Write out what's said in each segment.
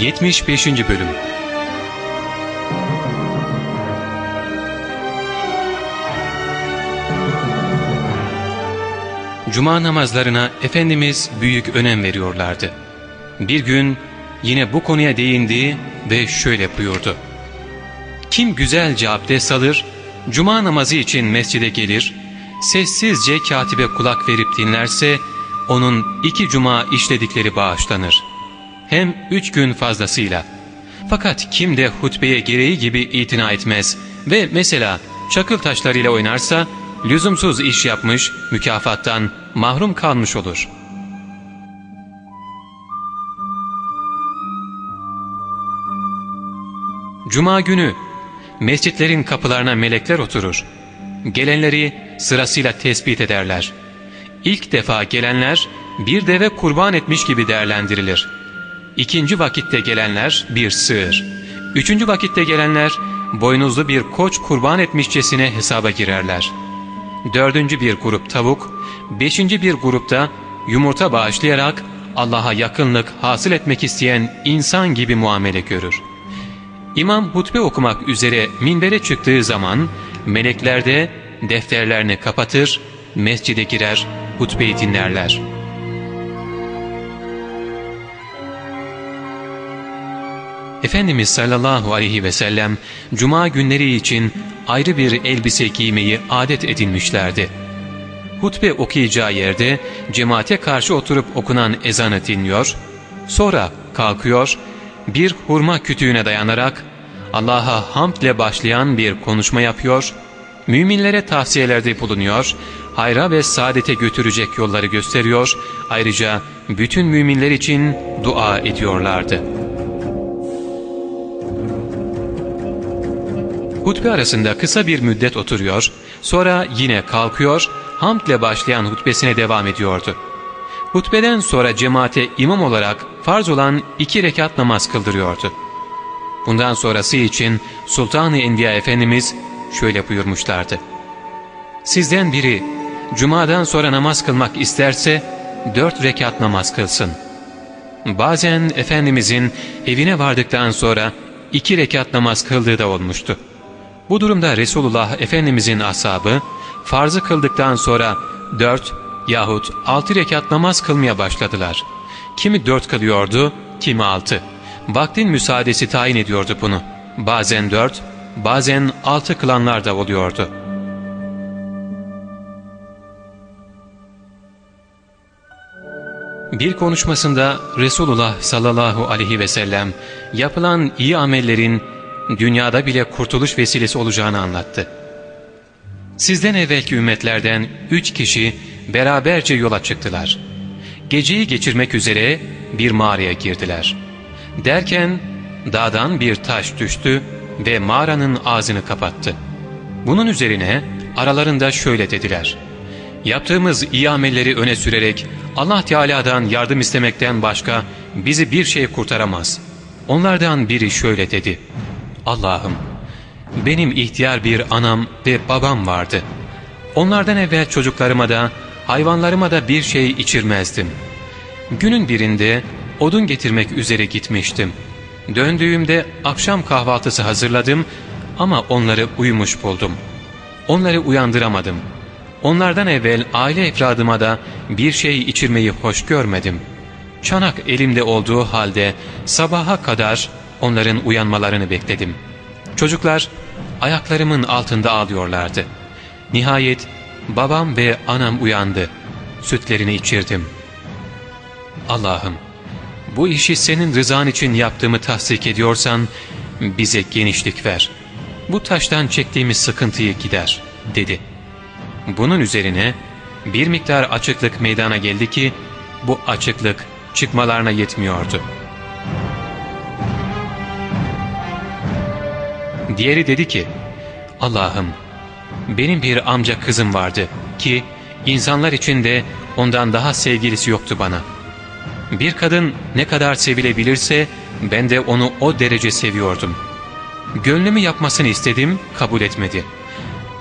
75. Bölüm Cuma namazlarına Efendimiz büyük önem veriyorlardı. Bir gün yine bu konuya değindi ve şöyle buyurdu. Kim güzelce abdest alır, cuma namazı için mescide gelir, sessizce katibe kulak verip dinlerse, onun iki cuma işledikleri bağışlanır. Hem üç gün fazlasıyla. Fakat kim de hutbeye gereği gibi itina etmez ve mesela çakıl taşlarıyla oynarsa, lüzumsuz iş yapmış, mükafattan mahrum kalmış olur. Cuma günü mescitlerin kapılarına melekler oturur. Gelenleri sırasıyla tespit ederler. İlk defa gelenler bir deve kurban etmiş gibi değerlendirilir. İkinci vakitte gelenler bir sığır. Üçüncü vakitte gelenler boynuzlu bir koç kurban etmişçesine hesaba girerler. Dördüncü bir grup tavuk, beşinci bir grupta yumurta bağışlayarak Allah'a yakınlık hasıl etmek isteyen insan gibi muamele görür. İmam hutbe okumak üzere minbere çıktığı zaman melekler de defterlerini kapatır, mescide girer, hutbeyi dinlerler. Efendimiz sallallahu aleyhi ve sellem cuma günleri için ayrı bir elbise giymeyi adet edinmişlerdi. Hutbe okuyacağı yerde cemaate karşı oturup okunan ezanı dinliyor, sonra kalkıyor, bir hurma kütüğüne dayanarak Allah'a hamdle başlayan bir konuşma yapıyor, müminlere tavsiyelerde bulunuyor, hayra ve saadete götürecek yolları gösteriyor, ayrıca bütün müminler için dua ediyorlardı. Hutbe arasında kısa bir müddet oturuyor, sonra yine kalkıyor, hamdle başlayan hutbesine devam ediyordu. Hutbeden sonra cemaate imam olarak farz olan iki rekat namaz kıldırıyordu. Bundan sonrası için Sultan-ı Enbiya Efendimiz şöyle buyurmuşlardı. Sizden biri cumadan sonra namaz kılmak isterse dört rekat namaz kılsın. Bazen Efendimizin evine vardıktan sonra iki rekat namaz kıldığı da olmuştu. Bu durumda Resulullah Efendimizin ashabı farzı kıldıktan sonra dört yahut altı rekat namaz kılmaya başladılar. Kimi dört kılıyordu, kimi altı. Vaktin müsaadesi tayin ediyordu bunu. Bazen dört, bazen altı kılanlar da oluyordu. Bir konuşmasında Resulullah sallallahu aleyhi ve sellem yapılan iyi amellerin dünyada bile kurtuluş vesilesi olacağını anlattı. Sizden evvelki ümmetlerden üç kişi beraberce yola çıktılar. Geceyi geçirmek üzere bir mağaraya girdiler. Derken dağdan bir taş düştü ve mağaranın ağzını kapattı. Bunun üzerine aralarında şöyle dediler. Yaptığımız iyi amelleri öne sürerek Allah Teala'dan yardım istemekten başka bizi bir şey kurtaramaz. Onlardan biri şöyle dedi. Allah'ım benim ihtiyar bir anam ve babam vardı. Onlardan evvel çocuklarıma da hayvanlarıma da bir şey içirmezdim. Günün birinde odun getirmek üzere gitmiştim. Döndüğümde akşam kahvaltısı hazırladım ama onları uyumuş buldum. Onları uyandıramadım. Onlardan evvel aile efradıma da bir şey içirmeyi hoş görmedim. Çanak elimde olduğu halde sabaha kadar onların uyanmalarını bekledim. Çocuklar ayaklarımın altında ağlıyorlardı. Nihayet babam ve anam uyandı. Sütlerini içirdim. Allah'ım bu işi senin rızan için yaptığımı tasdik ediyorsan bize genişlik ver. Bu taştan çektiğimiz sıkıntıyı gider dedi. Bunun üzerine bir miktar açıklık meydana geldi ki bu açıklık çıkmalarına yetmiyordu. Diğeri dedi ki Allah'ım benim bir amca kızım vardı ki insanlar içinde ondan daha sevgilisi yoktu bana. Bir kadın ne kadar sevilebilirse ben de onu o derece seviyordum. Gönlümü yapmasını istedim kabul etmedi.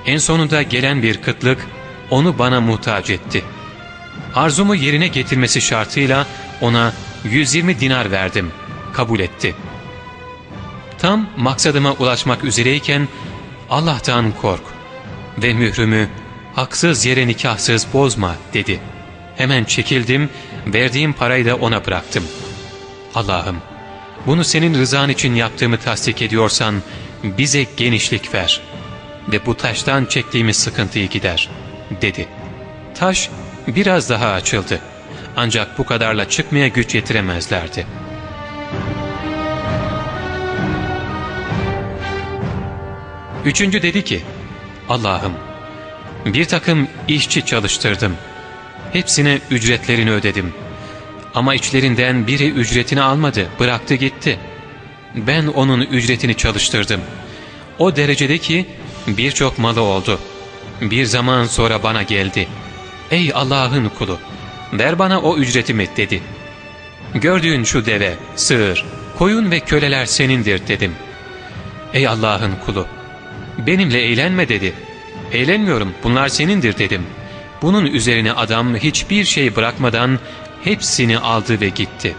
En sonunda gelen bir kıtlık onu bana muhtaç etti. Arzumu yerine getirmesi şartıyla ona 120 dinar verdim. kabul etti. Tam maksadıma ulaşmak üzereyken Allah'tan kork ve mührümü haksız yere nikahsız bozma dedi. Hemen çekildim, verdiğim parayı da ona bıraktım. Allah'ım bunu senin rızan için yaptığımı tasdik ediyorsan bize genişlik ver ve bu taştan çektiğimiz sıkıntıyı gider dedi. Taş biraz daha açıldı. Ancak bu kadarla çıkmaya güç yetiremezlerdi. Üçüncü dedi ki, Allah'ım bir takım işçi çalıştırdım. Hepsine ücretlerini ödedim. Ama içlerinden biri ücretini almadı, bıraktı gitti. Ben onun ücretini çalıştırdım. O derecede ki birçok malı oldu. Bir zaman sonra bana geldi. Ey Allah'ın kulu! Ver bana o ücretimi dedi. Gördüğün şu deve, sığır, koyun ve köleler senindir dedim. Ey Allah'ın kulu! Benimle eğlenme dedi. Eğlenmiyorum bunlar senindir dedim. Bunun üzerine adam hiçbir şey bırakmadan hepsini aldı ve gitti.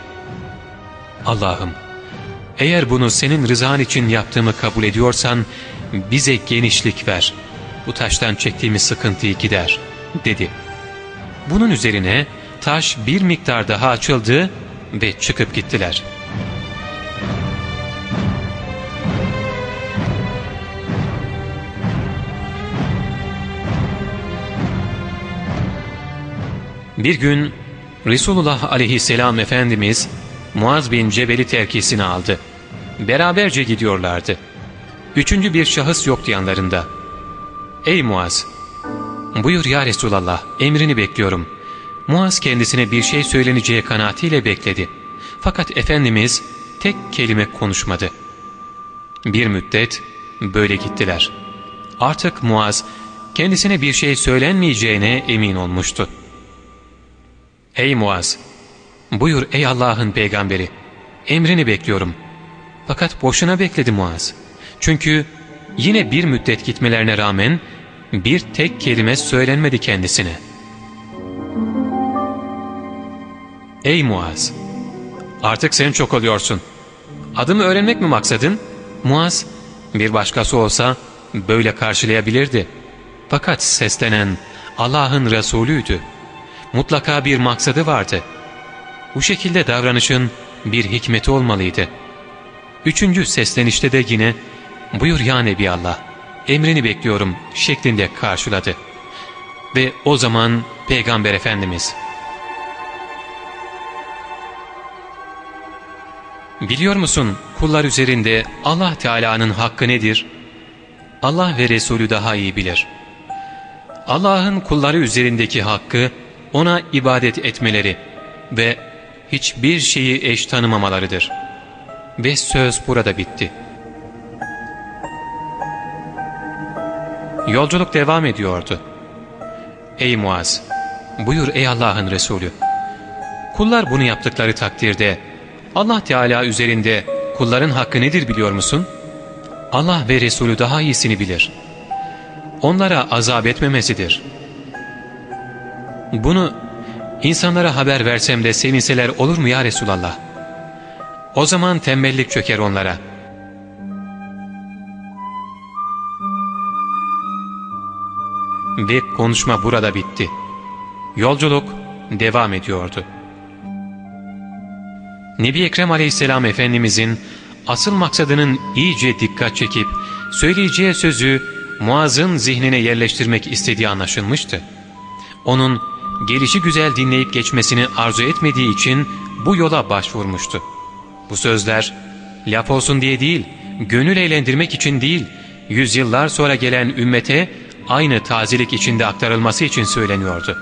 Allah'ım eğer bunu senin rızan için yaptığımı kabul ediyorsan bize genişlik ver. Bu taştan çektiğimiz sıkıntıyı gider dedi. Bunun üzerine taş bir miktar daha açıldı ve çıkıp gittiler. Bir gün Resulullah aleyhisselam Efendimiz Muaz bin Cebel'i terkisine aldı. Beraberce gidiyorlardı. Üçüncü bir şahıs yoktu yanlarında. ''Ey Muaz, buyur ya Resulallah, emrini bekliyorum.'' Muaz kendisine bir şey söyleneceği kanaatiyle bekledi. Fakat Efendimiz tek kelime konuşmadı. Bir müddet böyle gittiler. Artık Muaz kendisine bir şey söylenmeyeceğine emin olmuştu. ''Ey Muaz, buyur ey Allah'ın peygamberi, emrini bekliyorum.'' Fakat boşuna bekledi Muaz. Çünkü yine bir müddet gitmelerine rağmen bir tek kelime söylenmedi kendisine. ''Ey Muaz, artık sen çok oluyorsun. Adımı öğrenmek mi maksadın?'' Muaz, bir başkası olsa böyle karşılayabilirdi. Fakat seslenen Allah'ın Resulüydü. Mutlaka bir maksadı vardı. Bu şekilde davranışın bir hikmeti olmalıydı. Üçüncü seslenişte de yine ''Buyur ya Nebi Allah, emrini bekliyorum'' şeklinde karşıladı. Ve o zaman Peygamber Efendimiz Biliyor musun kullar üzerinde Allah Teala'nın hakkı nedir? Allah ve Resulü daha iyi bilir. Allah'ın kulları üzerindeki hakkı ona ibadet etmeleri ve hiçbir şeyi eş tanımamalarıdır. Ve söz burada bitti. Yolculuk devam ediyordu. Ey Muaz! Buyur ey Allah'ın Resulü! Kullar bunu yaptıkları takdirde Allah Teala üzerinde kulların hakkı nedir biliyor musun? Allah ve Resulü daha iyisini bilir. Onlara azap etmemesidir. Bunu insanlara haber versem de sevinseler olur mu ya Resulallah? O zaman tembellik çöker onlara. Ve konuşma burada bitti. Yolculuk devam ediyordu. Nebi Ekrem Aleyhisselam Efendimizin asıl maksadının iyice dikkat çekip söyleyeceği sözü Muaz'ın zihnine yerleştirmek istediği anlaşılmıştı. Onun gelişi güzel dinleyip geçmesini arzu etmediği için bu yola başvurmuştu. Bu sözler laf olsun diye değil, gönül eğlendirmek için değil, yüzyıllar sonra gelen ümmete aynı tazilik içinde aktarılması için söyleniyordu.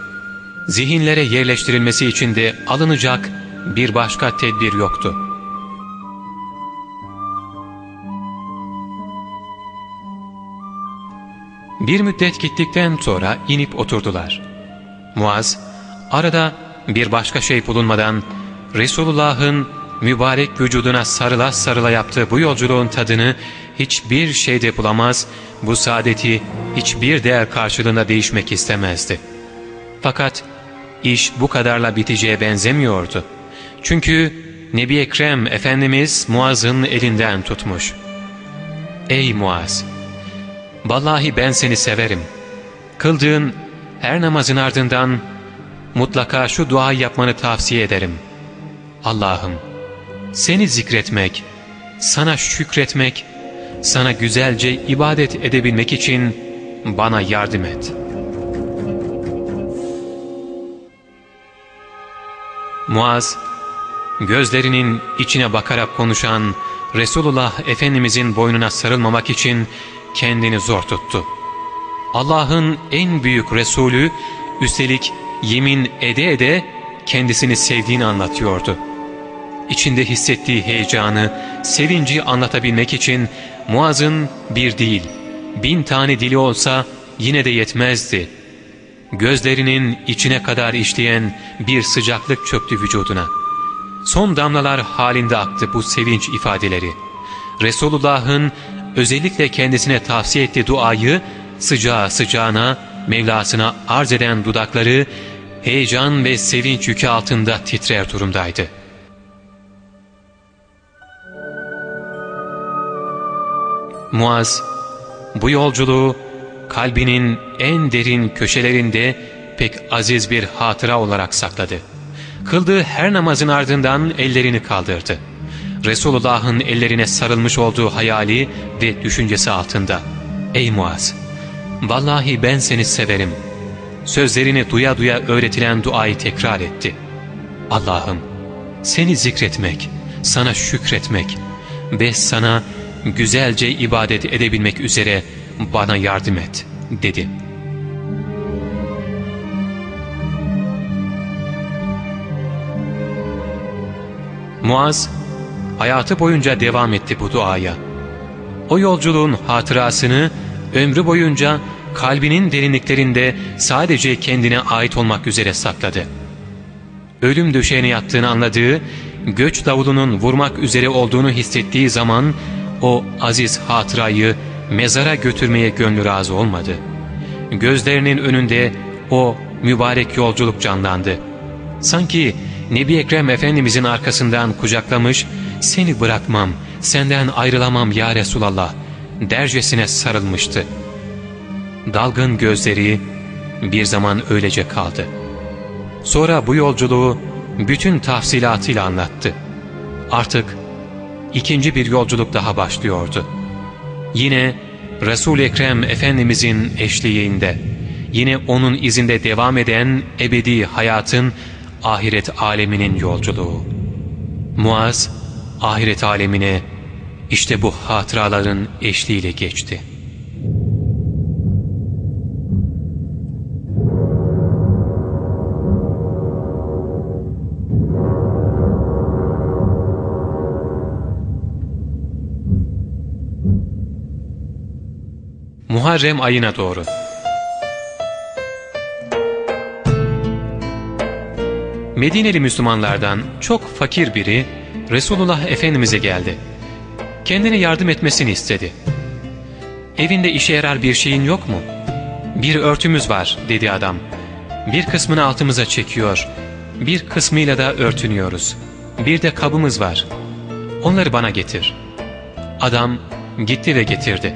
Zihinlere yerleştirilmesi için de alınacak bir başka tedbir yoktu. Bir müddet gittikten sonra inip oturdular. Muaz, arada bir başka şey bulunmadan Resulullah'ın mübarek vücuduna sarıla sarıla yaptığı bu yolculuğun tadını hiçbir şeyde bulamaz, bu saadeti hiçbir değer karşılığında değişmek istemezdi. Fakat iş bu kadarla biteceğe benzemiyordu. Çünkü Nebi Ekrem Efendimiz Muaz'ın elinden tutmuş. Ey Muaz! Vallahi ben seni severim. Kıldığın her namazın ardından mutlaka şu duayı yapmanı tavsiye ederim. Allah'ım seni zikretmek, sana şükretmek, sana güzelce ibadet edebilmek için bana yardım et. Muaz, gözlerinin içine bakarak konuşan Resulullah Efendimizin boynuna sarılmamak için kendini zor tuttu. Allah'ın en büyük Resulü üstelik yemin ede ede kendisini sevdiğini anlatıyordu. İçinde hissettiği heyecanı, sevinci anlatabilmek için Muaz'ın bir değil, bin tane dili olsa yine de yetmezdi. Gözlerinin içine kadar işleyen bir sıcaklık çöktü vücuduna. Son damlalar halinde aktı bu sevinç ifadeleri. Resulullah'ın özellikle kendisine tavsiye ettiği duayı sıcağı sıcağına, Mevlasına arz eden dudakları heyecan ve sevinç yükü altında titrer durumdaydı. Muaz, bu yolculuğu kalbinin en derin köşelerinde pek aziz bir hatıra olarak sakladı. Kıldığı her namazın ardından ellerini kaldırdı. Resulullah'ın ellerine sarılmış olduğu hayali ve düşüncesi altında. Ey Muaz! Vallahi ben seni severim. Sözlerini duya duya öğretilen duayı tekrar etti. Allah'ım seni zikretmek, sana şükretmek ve sana güzelce ibadet edebilmek üzere bana yardım et dedi. Muaz hayatı boyunca devam etti bu duaya. O yolculuğun hatırasını ömrü boyunca kalbinin derinliklerinde sadece kendine ait olmak üzere sakladı. Ölüm döşeğine yattığını anladığı, göç davulunun vurmak üzere olduğunu hissettiği zaman o aziz hatırayı mezara götürmeye gönlü razı olmadı. Gözlerinin önünde o mübarek yolculuk canlandı. Sanki Nebi Ekrem Efendimizin arkasından kucaklamış, ''Seni bırakmam, senden ayrılamam ya Resulallah.'' Dercesine sarılmıştı. Dalgın gözleri bir zaman öylece kaldı. Sonra bu yolculuğu bütün tafsilatıyla anlattı. Artık ikinci bir yolculuk daha başlıyordu. Yine Resul-i Ekrem Efendimizin eşliğinde, yine onun izinde devam eden ebedi hayatın ahiret aleminin yolculuğu. Muaz, ahiret alemine işte bu hatıraların eşliğiyle geçti. Muharrem ayına doğru Medineli Müslümanlardan çok fakir biri Resulullah Efendimiz'e geldi. Kendine yardım etmesini istedi. Evinde işe yarar bir şeyin yok mu? Bir örtümüz var dedi adam. Bir kısmını altımıza çekiyor. Bir kısmıyla da örtünüyoruz. Bir de kabımız var. Onları bana getir. Adam gitti ve getirdi.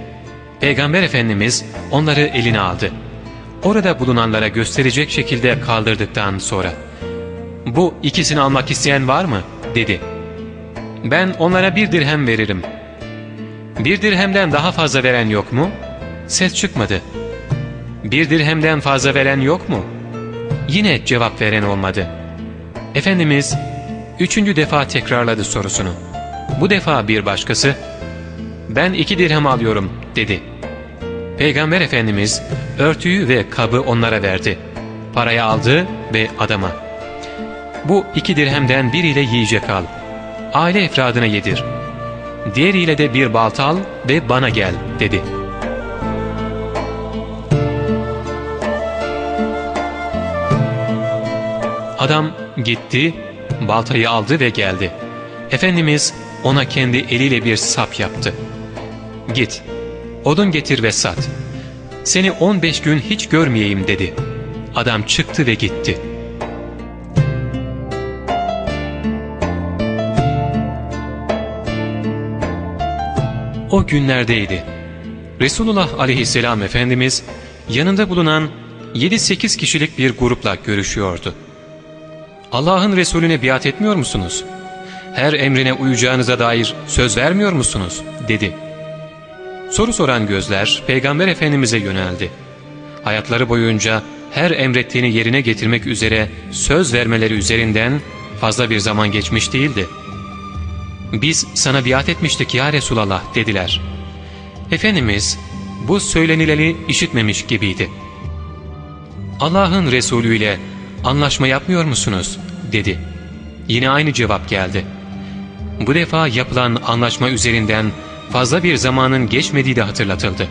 Peygamber Efendimiz onları eline aldı. Orada bulunanlara gösterecek şekilde kaldırdıktan sonra ''Bu ikisini almak isteyen var mı?'' dedi. ''Ben onlara bir dirhem veririm. Bir dirhemden daha fazla veren yok mu? Ses çıkmadı. Bir dirhemden fazla veren yok mu? Yine cevap veren olmadı. Efendimiz üçüncü defa tekrarladı sorusunu. Bu defa bir başkası ben iki dirhem alıyorum dedi. Peygamber Efendimiz örtüyü ve kabı onlara verdi. Parayı aldı ve adama bu iki dirhemden biriyle yiyecek al. Aile efradına yedir.'' Diğeriyle de bir balta al ve bana gel dedi. Adam gitti, baltayı aldı ve geldi. Efendimiz ona kendi eliyle bir sap yaptı. Git, odun getir ve sat. Seni 15 gün hiç görmeyeyim dedi. Adam çıktı ve gitti.'' O günlerdeydi. Resulullah aleyhisselam Efendimiz yanında bulunan 7-8 kişilik bir grupla görüşüyordu. Allah'ın Resulüne biat etmiyor musunuz? Her emrine uyacağınıza dair söz vermiyor musunuz? dedi. Soru soran gözler Peygamber Efendimiz'e yöneldi. Hayatları boyunca her emrettiğini yerine getirmek üzere söz vermeleri üzerinden fazla bir zaman geçmiş değildi. ''Biz sana biat etmiştik ya Resulallah'' dediler. Efendimiz bu söylenileni işitmemiş gibiydi. ''Allah'ın Resulü ile anlaşma yapmıyor musunuz?'' dedi. Yine aynı cevap geldi. Bu defa yapılan anlaşma üzerinden fazla bir zamanın geçmediği de hatırlatıldı.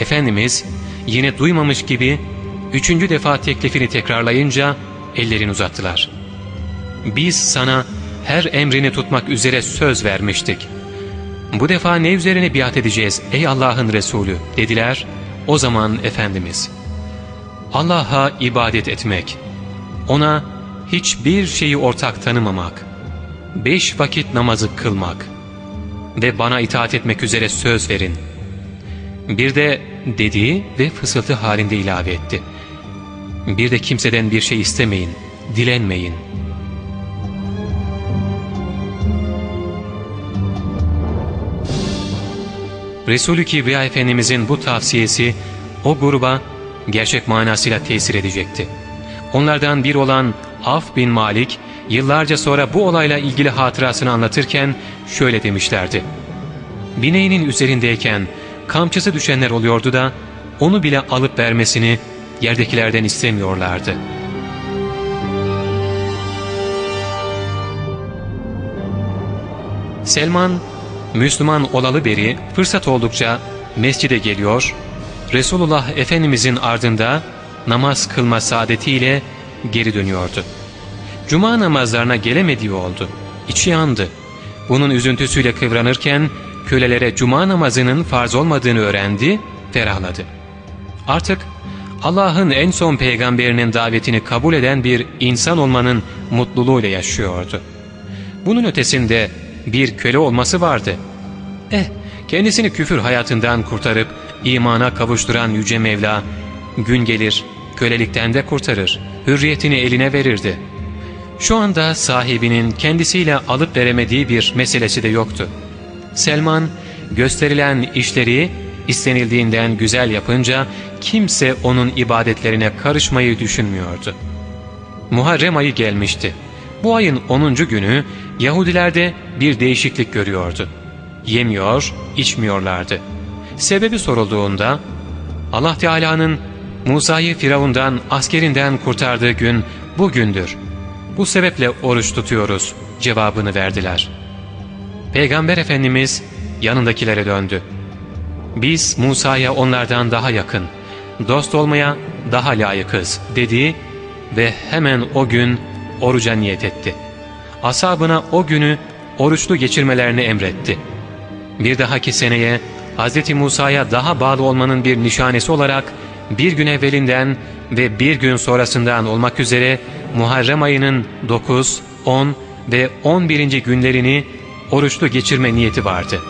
Efendimiz yine duymamış gibi üçüncü defa teklifini tekrarlayınca ellerini uzattılar. Biz sana her emrini tutmak üzere söz vermiştik. Bu defa ne üzerine biat edeceğiz ey Allah'ın Resulü dediler. O zaman Efendimiz Allah'a ibadet etmek, ona hiçbir şeyi ortak tanımamak, beş vakit namazı kılmak ve bana itaat etmek üzere söz verin. Bir de dediği ve fısıltı halinde ilave etti. Bir de kimseden bir şey istemeyin, dilenmeyin. Resulü Kibriya Efendimizin bu tavsiyesi o gruba gerçek manasıyla tesir edecekti. Onlardan bir olan Af bin Malik yıllarca sonra bu olayla ilgili hatırasını anlatırken şöyle demişlerdi. Bineğinin üzerindeyken kamçısı düşenler oluyordu da onu bile alıp vermesini yerdekilerden istemiyorlardı. Selman, Müslüman olalı beri fırsat oldukça mescide geliyor, Resulullah Efendimizin ardında namaz kılma saadetiyle geri dönüyordu. Cuma namazlarına gelemediği oldu. İçi yandı. Bunun üzüntüsüyle kıvranırken kölelere cuma namazının farz olmadığını öğrendi, ferahladı. Artık Allah'ın en son peygamberinin davetini kabul eden bir insan olmanın mutluluğuyla yaşıyordu. Bunun ötesinde bir köle olması vardı. Eh, kendisini küfür hayatından kurtarıp imana kavuşturan Yüce Mevla, gün gelir kölelikten de kurtarır, hürriyetini eline verirdi. Şu anda sahibinin kendisiyle alıp veremediği bir meselesi de yoktu. Selman, gösterilen işleri istenildiğinden güzel yapınca kimse onun ibadetlerine karışmayı düşünmüyordu. Muharrem ayı gelmişti. Bu ayın 10. günü Yahudilerde bir değişiklik görüyordu. Yemiyor, içmiyorlardı. Sebebi sorulduğunda Allah Teala'nın Musa'yı Firavundan askerinden kurtardığı gün bugündür. Bu sebeple oruç tutuyoruz cevabını verdiler. Peygamber Efendimiz yanındakilere döndü. Biz Musa'ya onlardan daha yakın, dost olmaya daha layıkız dedi ve hemen o gün oruca niyet etti. Asabına o günü oruçlu geçirmelerini emretti. Bir dahaki seneye Hz. Musa'ya daha bağlı olmanın bir nişanesi olarak bir gün evvelinden ve bir gün sonrasından olmak üzere Muharrem ayının 9, 10 ve 11. günlerini oruçlu geçirme niyeti vardı.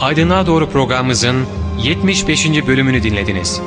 Aydınlığa Doğru programımızın 75. bölümünü dinlediniz.